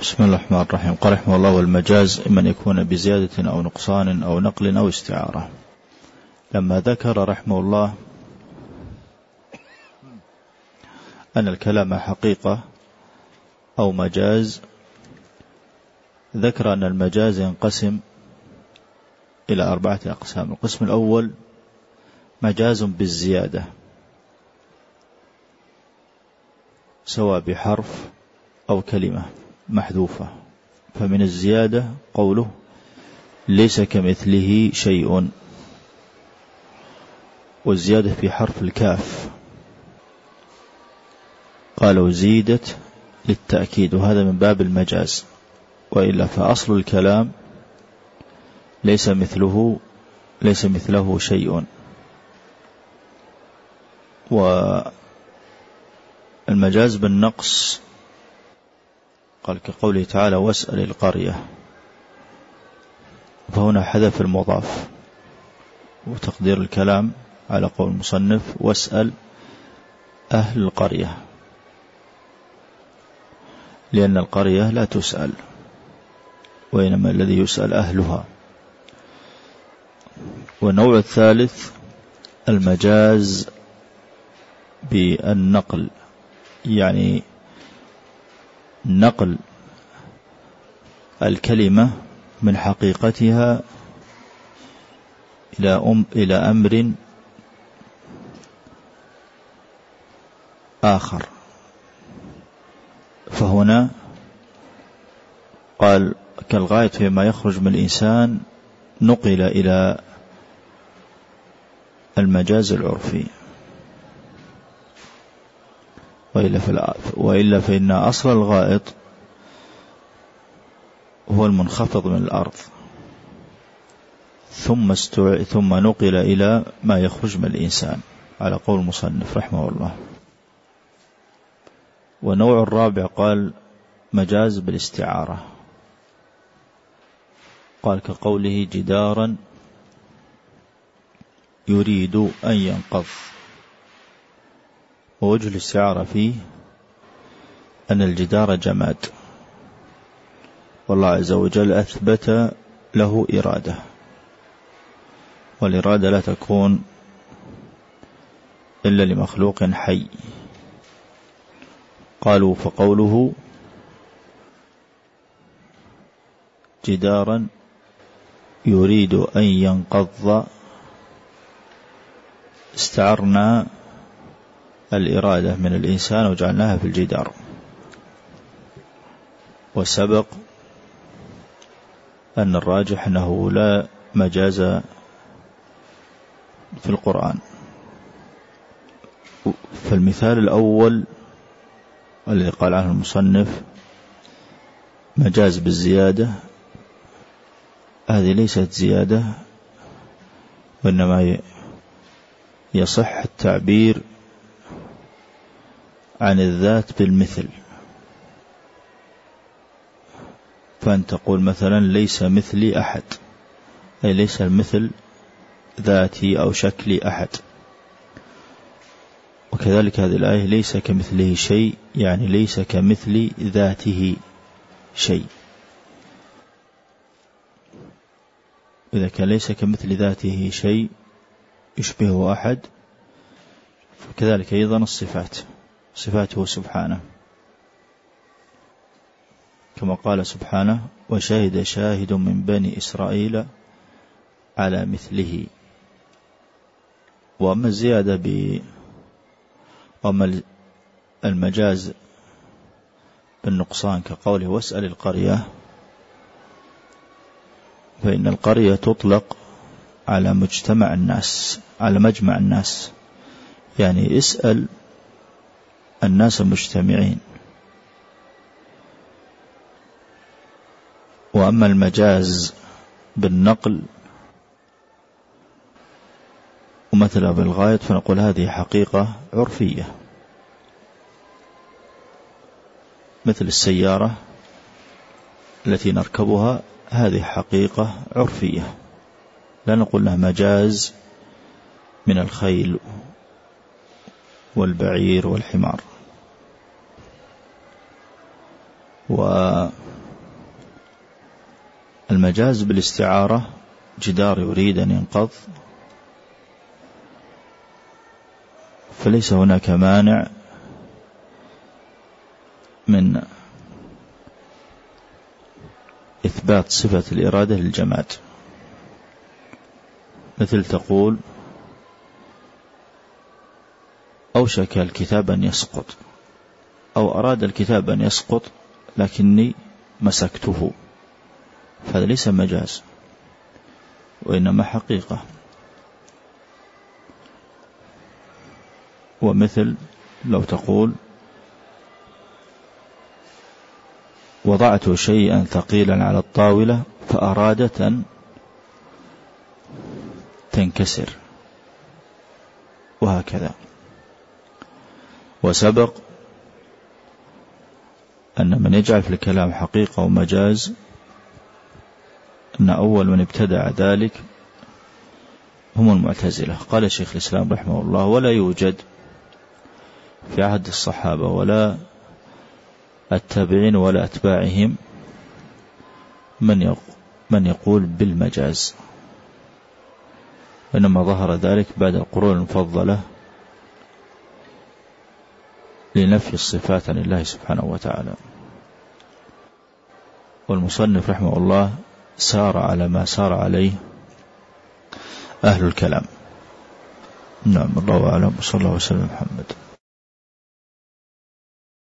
بسم الله الرحمن الرحيم. قال رحمه الله والمجاز أن يكون بزيادة أو نقصان أو نقل أو استعارة. لما ذكر رحمه الله أن الكلام حقيقة أو مجاز ذكر أن المجاز ينقسم إلى أربعة أقسام. القسم الأول مجاز بالزيادة سواء بحرف أو كلمة. محذوفة. فمن الزيادة قوله ليس كمثله شيء. والزيادة في حرف الكاف. قالوا زيدت للتأكيد. وهذا من باب المجاز. وإلا فأصل الكلام ليس مثله ليس مثله شيء. والمجاز بالنقص قال كقوله تعالى واسأل القرية. فهنا حذف المضاف وتقدير الكلام على قول المصنف واسأل أهل القرية. لأن القرية لا تسأل وإنما الذي يسأل أهلها. والنوع الثالث المجاز بالنقل يعني نقل الكلمة من حقيقتها إلى أم إلى أمر آخر. فهنا قال كالغاية فيما يخرج من الإنسان نقل إلى المجاز العرفي. وإلا, وإلا فإن أصل الغائط هو المنخفض من الأرض. ثم ثم نقل إلى ما يخرج من الإنسان على قول المصنف رحمه الله. والنوع الرابع قال مجاز بالاستعارة. قال كقوله جدارا يريد أن ينقض. ووجه الاستعارة فيه أن الجدار جماد. والله عز وجل أثبت له إرادة. والإرادة لا تكون إلا لمخلوق حي. قالوا فقوله جدارا يريد أن ينقض. استعرنا الإرادة من الإنسان وجعلناها في الجدار. وسبق أن الراجح أنه لا مجاز في القرآن. فالمثال الأول الذي قال عنه المصنف مجاز بالزيادة هذه ليست زيادة وإنما يصح التعبير عن الذات بالمثل. فأن تقول مثلا ليس مثلي أحد. أي ليس المثل ذاتي أو شكلي أحد. وكذلك هذه الآية ليس كمثله شيء يعني ليس كمثل ذاته شيء. إذا كان ليس كمثل ذاته شيء يشبهه أحد فكذلك أيضا الصفات. صفاته سبحانه. كما قال سبحانه وشهد شاهد من بني إسرائيل على مثله. وأما الزيادة ب وأما المجاز بالنقصان كقوله واسأل القرية فإن القرية تطلق على مجتمع الناس على مجمع الناس. يعني اسأل الناس المجتمعين وأما المجاز بالنقل ومثل بالغاية فنقول هذه حقيقة عرفية. مثل السيارة التي نركبها هذه حقيقة عرفية. لا نقول لها مجاز من الخيل والبعير والحمار. والمجاز بالاستعارة جدار يريد أن ينقض. فليس هناك مانع من إثبات صفة الإرادة للجماد. مثل تقول أوشك الكتاب أن يسقط أو أراد الكتاب أن يسقط لكني مسكته. فهذا ليس مجاز وإنما حقيقة. ومثل لو تقول وضعت شيئا ثقيلا على الطاولة فأرادت أن تنكسر. وهكذا. وسبق أن من يجعل في الكلام حقيقة ومجاز أن أول من ابتدع ذلك هم المعتزلة. قال شيخ الإسلام رحمه الله ولا يوجد في عهد الصحابة ولا التابعين ولا أتباعهم من من يقول بالمجاز إنما ظهر ذلك بعد القرون المفضلة لنفي الصفات عن الله سبحانه وتعالى. والمصنف رحمه الله سار على ما سار عليه أهل الكلام. نعم الله أعلم. وصلى الله وسلم محمد.